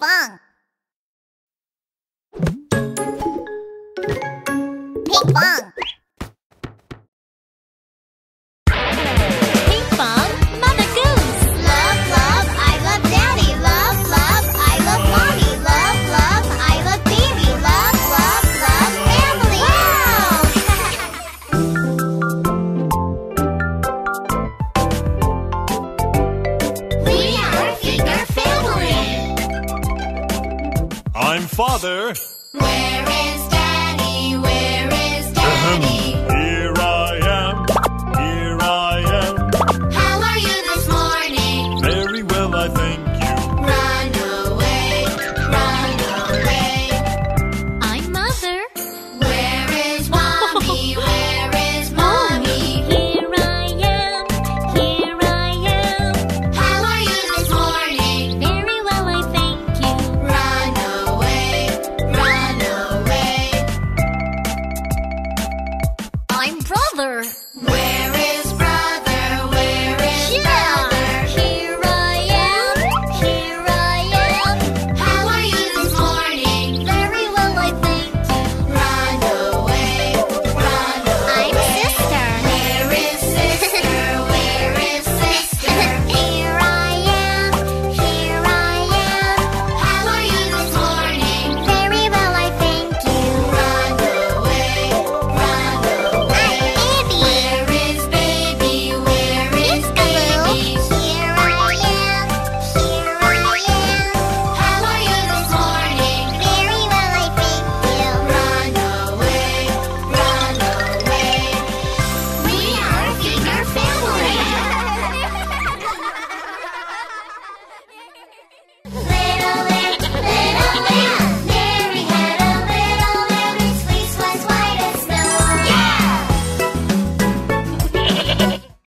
Vàng. I'm father. Where is daddy? Where is daddy? father.